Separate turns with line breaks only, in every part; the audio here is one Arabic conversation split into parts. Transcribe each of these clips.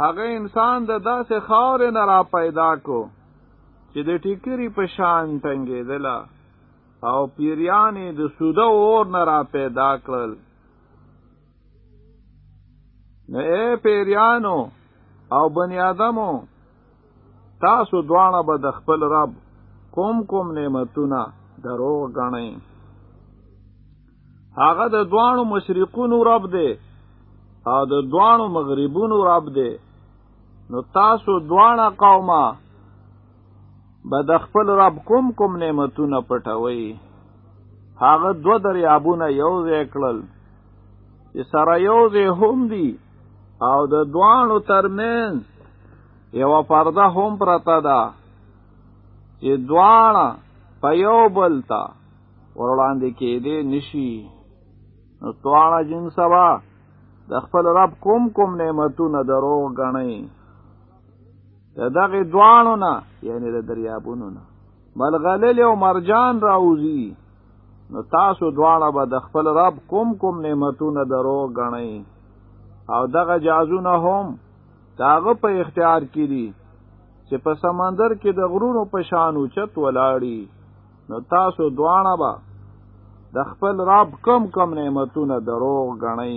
هغه انسان د داسې خاورې نه را پیدا کو چې د ټیکری په شان ټنګېدله او پیریانې د سوده اور نه را پیدا کړل. نو اے پیریانو او بنی آدمو تاسو دواړه به د خپل رب کوم کوم نعمتونه دروغ غنئ هغه د دوانو مشرقونو رب دی او د دوانو مغربونو رب دی نو تاسو دوانه قومه به د خپل رب کوم کوم نعمتونه پټوي هغه دو دریابونه یو ځای کړل چې سره یو ځای هم دي او د دوانو ترمنځ یو پرده هم پرته ده چې دوانه په یو بل ته ورلاندې کېدې نشي نو توانا جن سبا د خپل رب کوم کوم نعمتونه دروغ غنئ د دغه دوانو نه یعنی د دریابونو نه. ملغلل او مرجان راوزی نو تاسو دواړه به د خپل رب کوم کوم نعمتونه دروغ غنئ او دغه جازونه هم داغه په اختیار کړي چې په سمندر کې د غرونو په شان اوچت ولاړی نو تاسو دواړه به د خپل رب کم کم نعمتونه دروغ غنئ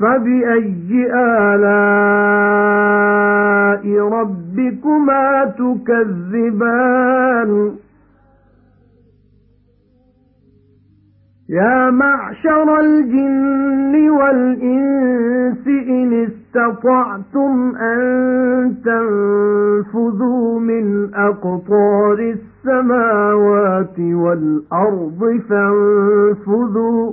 فبأي آلاء ربكما تكذبان؟ يا معشر الجن والإنس إن استطعتم أن تنفذوا من أقطار السماوات والأرض فانفذوا.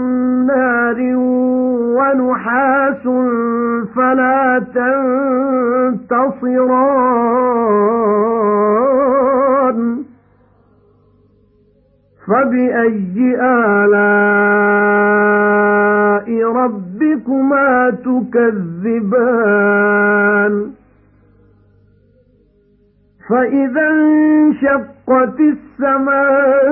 نار ونحاس فلا تنتصران. فبأي آلاء ربكما تكذبان؟ فَإِذَا انشَقَّتِ السَّمَاءُ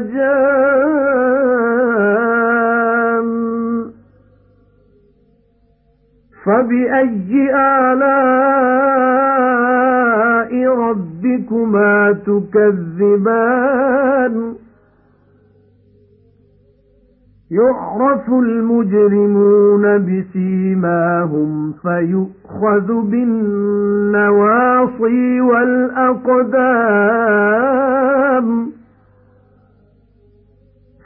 جان فبأي آلاء ربكما تكذبان؟ يُعْرَفُ الْمُجْرِمُونَ بِسِيمَاهُمْ فَيُؤْخَذُ بِالنَّوَاصِي وَالْأَقْدَامِ.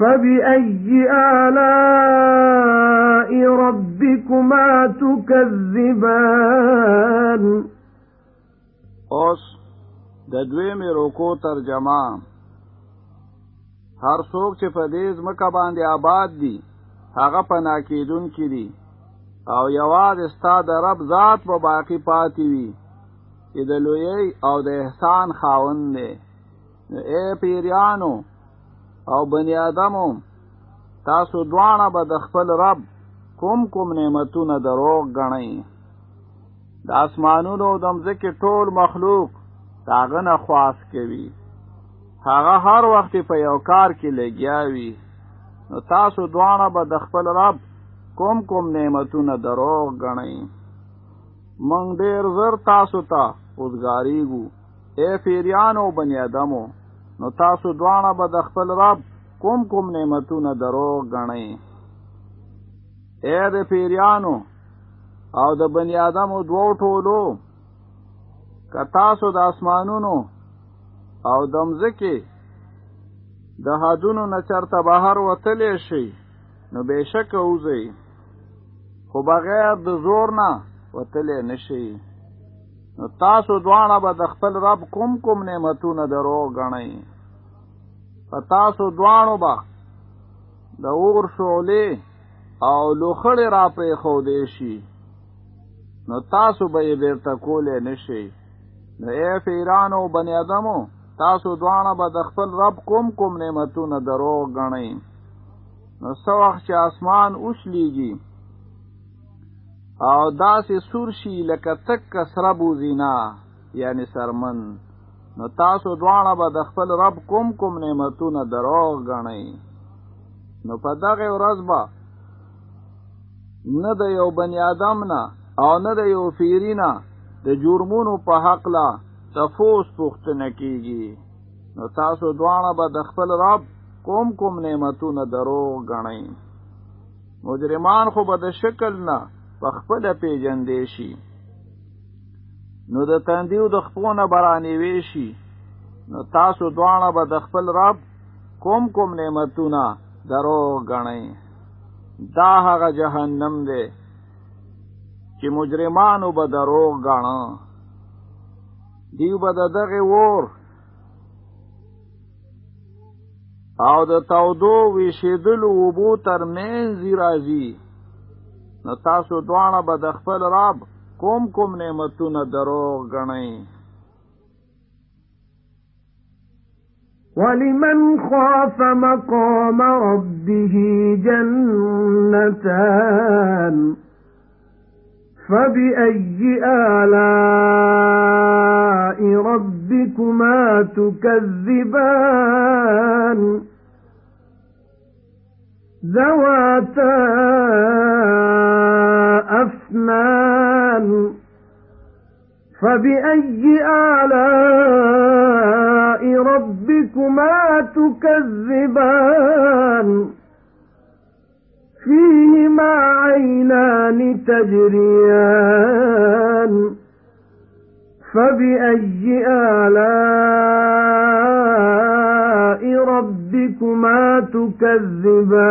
فَبِأَيِّ آلَاءِ رَبِّكُمَا تُكَذِّبَانِ؟
اوس د دویمې روکو ترجمه. هر څوک چې په دې ځمکه باندې آباد دي هغه فنا کېدونکې دي أو یواز ستا د رب ذات په باقی پاتې وي چې د لوی أو د احسان خاوند دی. اے پیریانو او بنی آدمو تاسو دوانه به د خپل رب کوم کوم نعمتونه دروغ غنئ د اسمانونو د مځکه ټول مخلوق داغه نه خواص کوي. هغه هر وخت په یو کار کې لګیاوي. نو تاسو دوانه به د خپل رب کوم کوم نعمتونه دروغ غنئ مونږ ډیر زر تاسو ته اوسګاریږو اے پیریانو بنی آدمو نو تاسو دوانه به د خپل رب کوم کوم نعمتونه دروغ غنئ اے د پیریانو او د بنی آدمو دوو ټولو که تاسو د اسمانونو او د مځکه د حدونو نه چرته بهر وتلی شي نو بهشکه اوځئ خو بغیر د زور نه وتلی نشي نو تاسو دواړه به د خپل رب کوم کوم نعمتونه دروغ غنئ په تاسو دواړو به د اور شعلې او لوخړې را پرې خودې شي. نو تاسو به یې بیرته کولې نشئ نو اے پیریانو بنی ادمو تاسو دواړه به د خپل رب کوم کوم نعمتونه دروغ غنئ نو څو وخت چې اسمان اوشلیږي او داسې سور شي لکه تک کسره بوزینا یعنی سرمن نو تاسو دواړه به د خپل رب کوم کوم نعمتونه دروغ غنئ نو په دغه ورځ به نه د یو بنی آدم نه او نه د یو فیرینا د جرمونو په حق لا تفوس پوښتنه کیږي. نو تاسو دواړه به د خپل رب کوم کوم نعمتونه دروغ غنئ مجرمان خو به د شکل نه په خپل پیجندې شي نو د تندیو د خپونه برانی ویشي نو تاسو دواړه به د خپل رب کوم کوم نعمتونه دروغ غنئ دا هغه جهنم دی چې مجرمانو به دروغ غاڼه دیو به دغه ور او د تاودو ویشیدل وبو تر منځ راځي. نو تاسو دوانه به د خپل رب کوم کوم نعمتونه دروغ غنئ
وَلِمَنْ خَافَ مَقَامَ رَبِّهِ جَنَّتَانِ فَبِأَيِّ آلَاءِ رَبِّكُمَا تُكَذِّبَانِ؟ ذَوَاتَا أَفْنَانٍ فَبِأَيِّ آلَاءِ رَبِّكُمَا تُكَذِّبَانِ؟ فِيهِمَا عَيْنَانِ تَجْرِيَانِ. فَبِأَيِّ آلَاءِ رَبِّكُمَا تُكَذِّبَانِ؟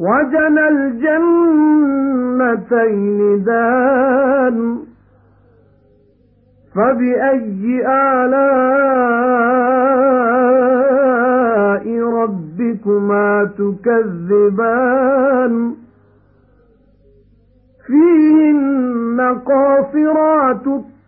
وَجَنَى الْجَنَّتَيْنِ دَانٍ فَبِأَيِّ آلَاءِ رَبِّكُمَا تُكَذِّبَانِ فِيهِنَّ قَاصِرَاتُ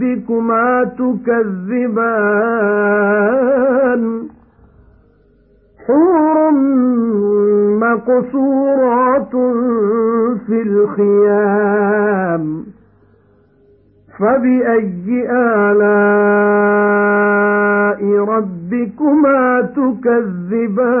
رَبِّكُمَا تُكَذِّبَانِ حُورٌ مَّقْصُورَاتٌ فِي الْخِيَامِ فَبِأَيِّ آلَاءِ رَبِّكُمَا تُكَذِّبَانِ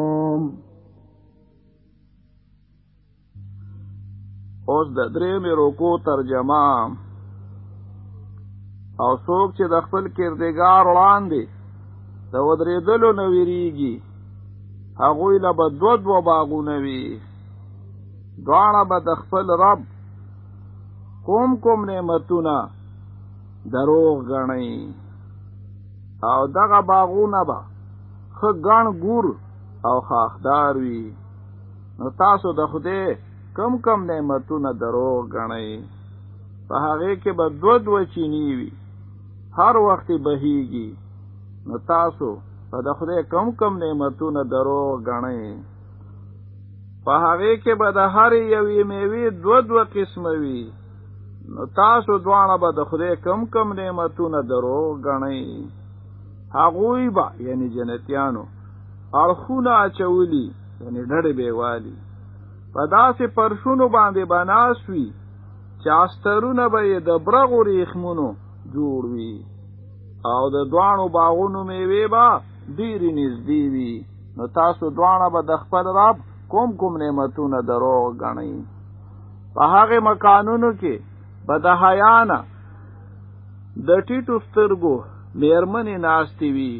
اوس د درېمې روکو ترجمه. او څوک چې د خپل کردګار وړاندې د ودرېدلو نه ویریږي هغوی له به دو دو باغونه وي. دواړه به د خپل رب کوم کوم نعمتونه دروغ غنئ او دغه باغونه به ښه ګڼ ګور او خاخدار وي. نو تاسو د خدای کم کم نعمتونه دروغ غنئ په هغه کې به دو دو چینی وي. هر وخت بهيږي نو تاسو په د خدای کم کم نعمتونه دروغ غنئ په هغه کې به د هر یوې میوې دو دو قسم وي. نو تاسو دواړه به د خدای کم کم نعمتونه دروغ غنئ هغوی به یعنی جنتیانو اړخونه اچولی یعنی ډډې بیوالی په داسې پرشونو باندې بناسوي چې استرونه به د برغو ریخمونو جوړ وي. او د دوانو باغونو میوه به ډیرې نږدې وي. نو تاسو دوانه به د خپل رب کوم کوم نعمتونه درو غنئ په هغه مکانونو کې به د حیانه د ټیټو سترګو میرمنې ناشتي وي.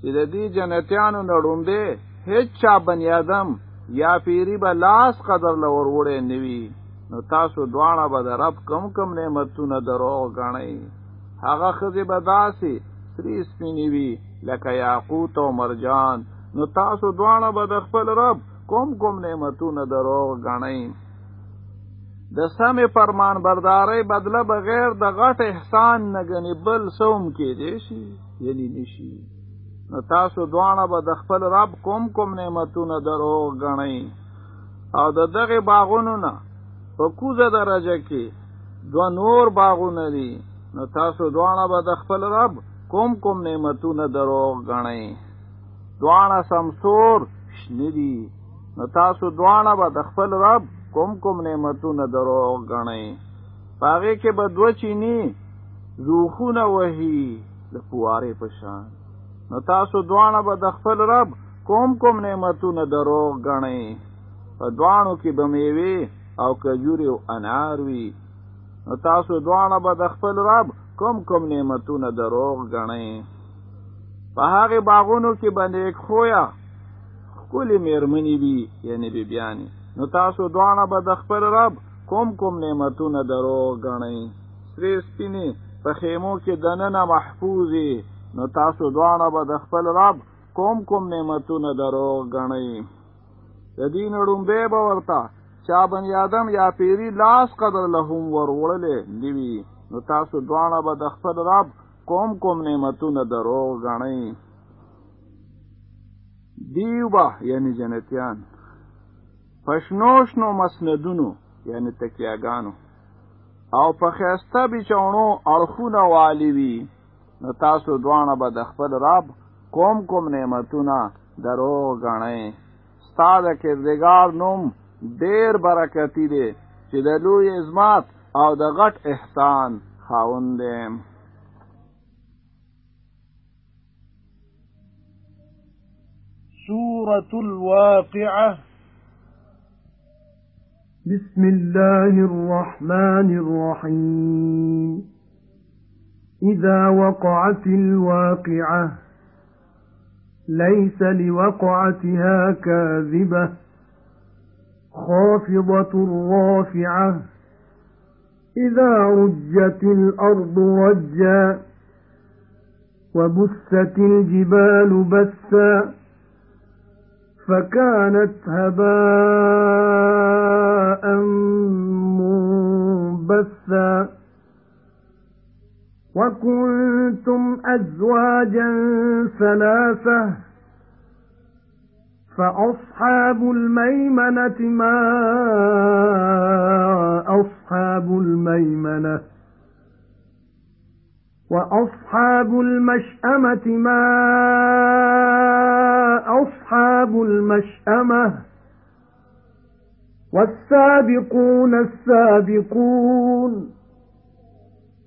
چې د دې جنتیانو نړومبه هیڅ چا بنی آدم یا پیری به لاس قدر لور وړې نوي نو تاسو دواړه به د رب کم کم نعمتونه دروغ غنئ هغه خزه به داسي سری سپینی وي لکه یاقوت او مرجان. نو تاسو دواړه به د خپل رب کوم کوم نعمتونه دروغ غنئ د سمې فرمان بردارۍ بدله بغیر د غټ احسان نه غني بل سوم کې دی شي یعنی نشي تاسو دواړه به د خپل رب کوم کوم نعمتونه دروغ غنئ او د دغه باغونو نه په کوزه درجه کې دو نور باغونه دي. نو تاسو دواړه به د خپل رب کوم کوم نعمتونه دروغ غنئ دواړه سمسور شنه دي. نو تاسو دواړه به د خپل رب کوم کوم نعمتونه دروغ غنئ پاغه کې به دو چینی زوخونه وهي. د فواره په شان نو تاسو دواړه به د خپل رب کوم کوم نعمتونه دروغ غنئ په دوانو کې به میوي او کجوري او انار وي. نو تاسو دواړه به د خپل رب کوم کوم نعمتونه دروغ غنئ په هغه باغونو کې باندې خویا کلی میرمنی وي یعنی بی بیانی نو تاسو دواړه به د خپل رب کوم کوم نعمتونه دروغ غنئ سری سپینی په خیمو کې دننه محفوظي نو تاسو دواړه به د خپل رب کوم کوم نعمتونه دروغ غنئ د دین ډومبه به ورته چا بنی آدم یا پیری لاس قدر لهم ور وړلې نیوی نو تاسو دواړه به د خپل رب کوم کوم نعمتونه دروغ غنئ دیوبا یعنی جنتیان. پښنوشنو مسندونو یعنی تکیاګانو. او په خسته بچونو اړخونه والی وی نو تاسو دوانه به د خپل رب کوم کوم نعمتونه درو غنئ ستاد کردگار نوم ډیر برکتی دی چې د لوی عظمت او د غټ احسان خاوند دی.
سورة الواقعة.
بسم الله الرحمن الرحيم إذا وقعت الواقعة ليس لوقعتها كاذبة. خافضة رافعة إذا رجت الأرض رجا وبست الجبال بثا فكانت هباء منبثا. وَكُنتُمْ أَزْوَاجًا ثَلَاثَةً فَأَصْحَابُ الْمَيْمَنَةِ مَا أَصْحَابُ الْمَيْمَنَةِ وَأَصْحَابُ الْمَشْأَمَةِ مَا أَصْحَابُ الْمَشْأَمَةِ وَالسَّابِقُونَ السَّابِقُونَ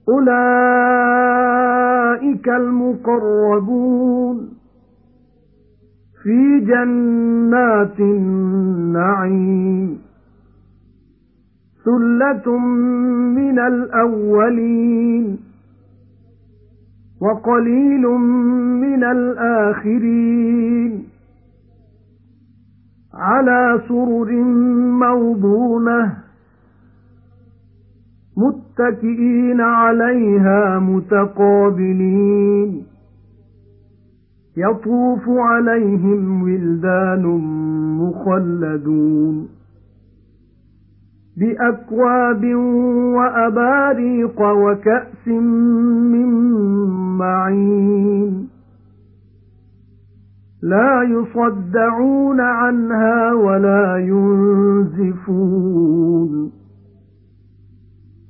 أُولَئِكَ الْمُقَرَّبُونَ فِي جَنَّاتِ النَّعِيمِ. ثُلَّةٌ مِنَ الْأَوَّلِينَ وَقَلِيلٌ مِنَ الْآخِرِينَ. عَلَى سُرُرٍ مَّوْضُونَةٍ مُتَّكِئِينَ عَلَيْهَا مُتَقَابِلِينَ. يَطُوفُ عَلَيْهِمْ وِلْدَانٌ مُخَلَّدُونَ. بِأَكْوَابٍ وَأَبَارِيقَ وَكَأْسٍ مِّن مَّعِينٍ. لَا يُصَدَّعُونَ عَنْهَا وَلَا يُنزِفُونَ.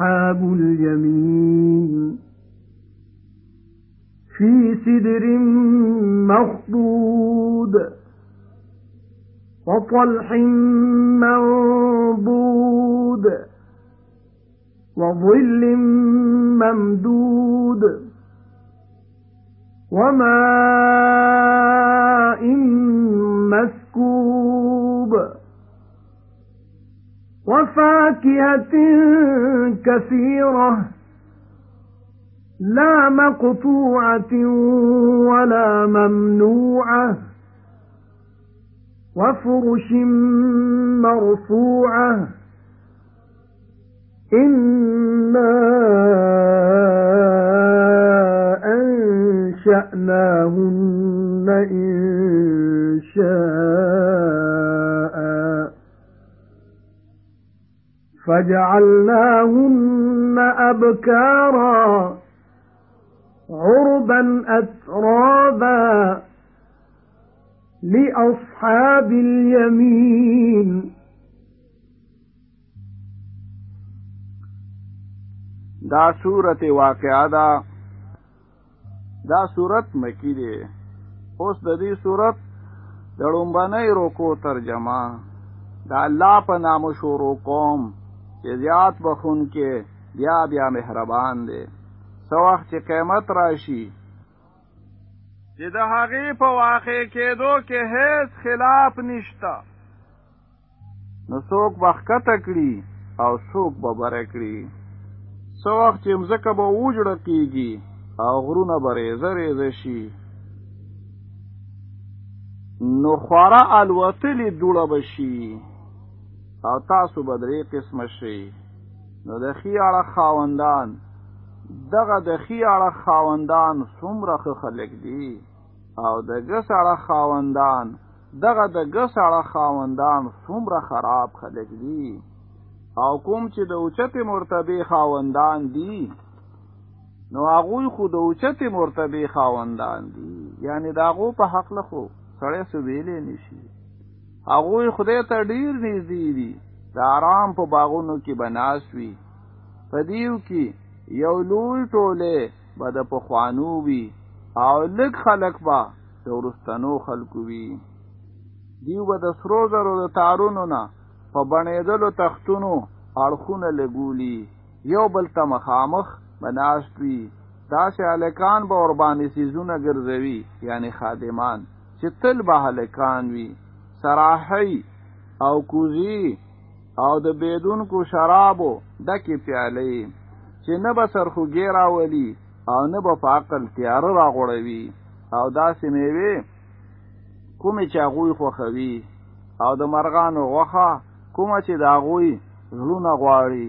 أصحاب اليمين. في سدر مخضود وطلح منضود وظل ممدود وماء مسكوب وفاكهة كثيرة لا مقطوعة ولا ممنوعة وَفُرُشٍ مَّرْفُوعَةٍ. إِنَّا أَنشَأْنَاهُنَّ إِنشَاءً. فَجَعَلْنَاهُنَّ أَبْكَارًا عُرُبًا أَتْرَابًا لِأَصْحَابِ الْيَمِينِ.
دا صورت واقعا دا دا سورت مکي دی اوس د دې سورت د لومبنۍ روکو ترجمه. دا الله په نام شروع کوم. چې زیات بخون کې بیا بیا مهربان دی سو وخت چې قیامت راشي چې د هغې په واقع کېدو کې هیڅ خلاف نشتا۔ نو څوک بخکته کړي او څوک به بره کړي څو وخت چې مځکه به وجړه کېږي او غرونه به ریزه ریزه شي نو خورا الوتلی دوړه بشي او تاسو به درې قسمه شي نو د خیاړه خاوندان دغه د خیاړه خاوندان څومره خلک دي؟ او د ګسړه خاوندان دغه د ګسړه خاوندان څومره خراب خلک دي؟ او کوم چې د اوچته مرتبه خاوندان دي نو هغه خو د اوچته مرتبه خاوندان دي. یعنی داغو په حق له خو سړی سو ویلې نشي هغه خدای ته ډیر نږدې دي. د آرام په باغونو کې بناسوي په دیو کې یو لوی ټوله بد په خوانو وي او لږ خلک با د ورستنو خلکو وي. دیو به د سرو زرو د تارونو نه په بڼېدلو تختونو اړخونه لګولي. یو بل ته مخامخ بناست وي. داسې هلکان به وربانې سیزونه ګرځوي یعنی خادمان چې تل به هلکان وي سراحی او کوزی او د بیدونکو شرابو ډکې پیالې چې نه به سرخوږی راولي او نه به په عقل تیار راغړوي او داسې میوه کومې چې هغوی خوښوي. او د مرغانو غوښه کومه چې د هغوی زړونه غواړي.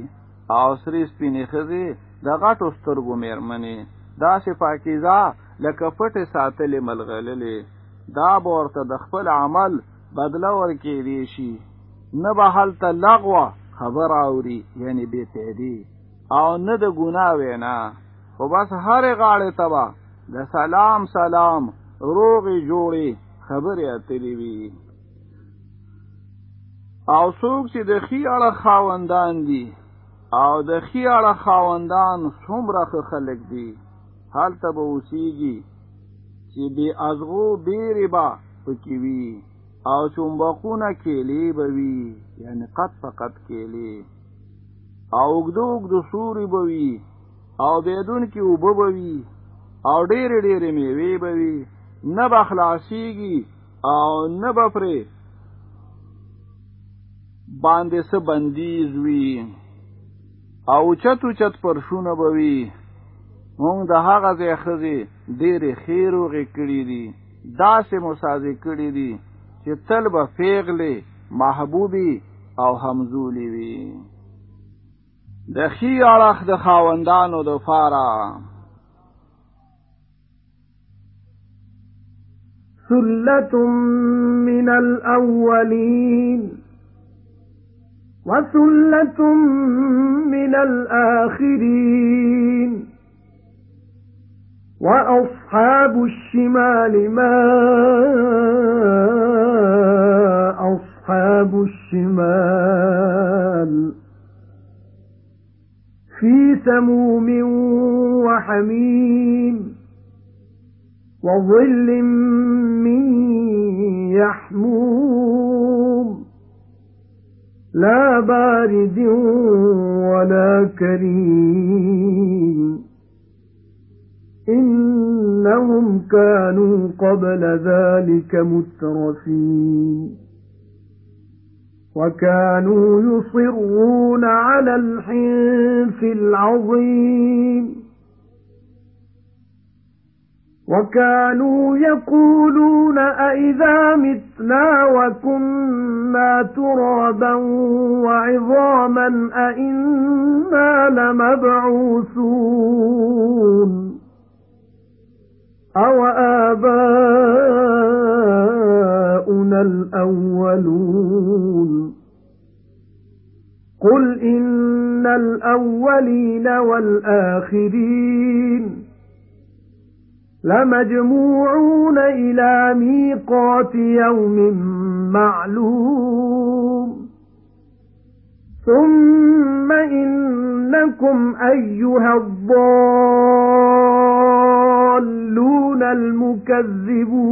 او سری سپینې ښځې د غټو سترګو مېرمنې. داسې پاکیزه لکه پټې ساتلې ملغللې. دا به ورته د خپل عمل بدله ورکېدی شي. نه به هلته لغوه خبر اوري یعنی بې پیدي او نه د ګناه وینا. خو بس هر غاړه تبا د سلام سلام روغي جوړي خبرې اترې وي. او څوک چې د خیاله خاوندان دي او د خیاله خاوندان څومره خلک دي حالته به اوسېږي چې بی ازغو بیری با پکې وي او چومبقونه کېلې به وي یعنی قط فقط کېلې او اوږدو اوږدو سوري به وي او بيدون کې وبو بوي او ډېر ډېر میوه بوي نه بخلاصيږي او نه بفري باندې څه بندیز وي. او چتو چت پرشونه بوي مونږ د هغه ځای خزي ډېر خیر او غکړي دي داسې مسازي کړي دي چې تل به فیغله محبوبي أو همزولي وي. د خی اړخ د خاوندانو د فارا
ثُلَّةٌ مِنَ الْأَوَّلِينَ وَثُلَّةٌ مِنَ الْآخِرِينَ وَأَصْحَابُ الشِّمَالِ مَا سَمُومٍ وَحَمِيمٍ وَظِلٍّ مِّن يَحْمُومٍ لَا بَارِدٍ وَلَا كَرِيمٍ إِنَّهُمْ كَانُوا قَبْلَ ذَلِكَ مُتْرَفِينَ وَكَانُوا يُصِرُّونَ عَلَى الْحِنثِ الْعَظِيمِ. وَكَانُوا يَقُولُونَ أَإِذَا مِتْنَا وَكُنَّا تُرَابًا وَعِظَامًا أَإِنَّا لَمَبْعُوثُونَ. أَوْ آبَاؤُنَا الْأَوَّلُونَ. قُلْ إِنَّ الْأَوَّلِينَ وَالْآخِرِينَ لَمَجْمُوعُونَ إِلَى مِيقَاتِ يَوْمٍ مَّعْلُومٍ ثُمَّ إِنَّكُمْ أَيُّهَا الضَّالُّونَ الْمُكَذِّبُونَ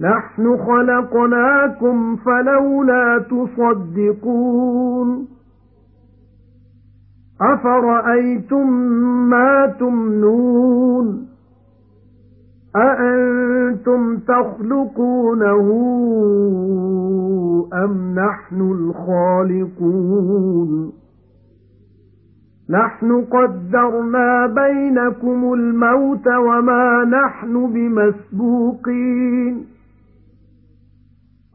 نَحْنُ خَلَقْنَاكُمْ فَلَوْلَا تُصَدِّقُونَ أَفَرَأَيْتُم مَّا تُمْنُونَ أَأَنتُمْ تَخْلُقُونَهُ أَمْ نَحْنُ الْخَالِقُونَ نَحْنُ قَدَّرْنَا بَيْنَكُمُ الْمَوْتَ وَمَا نَحْنُ بِمَسْبُوقِينَ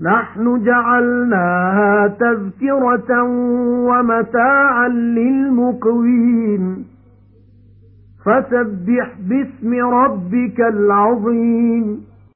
نَحْنُ جَعَلْنَاهَا تَذْكِرَةً وَمَتَاعًا لِلْمُقْوِينَ. فَسَبِّحْ بِاسْمِ رَبِّكَ الْعَظِيمِ.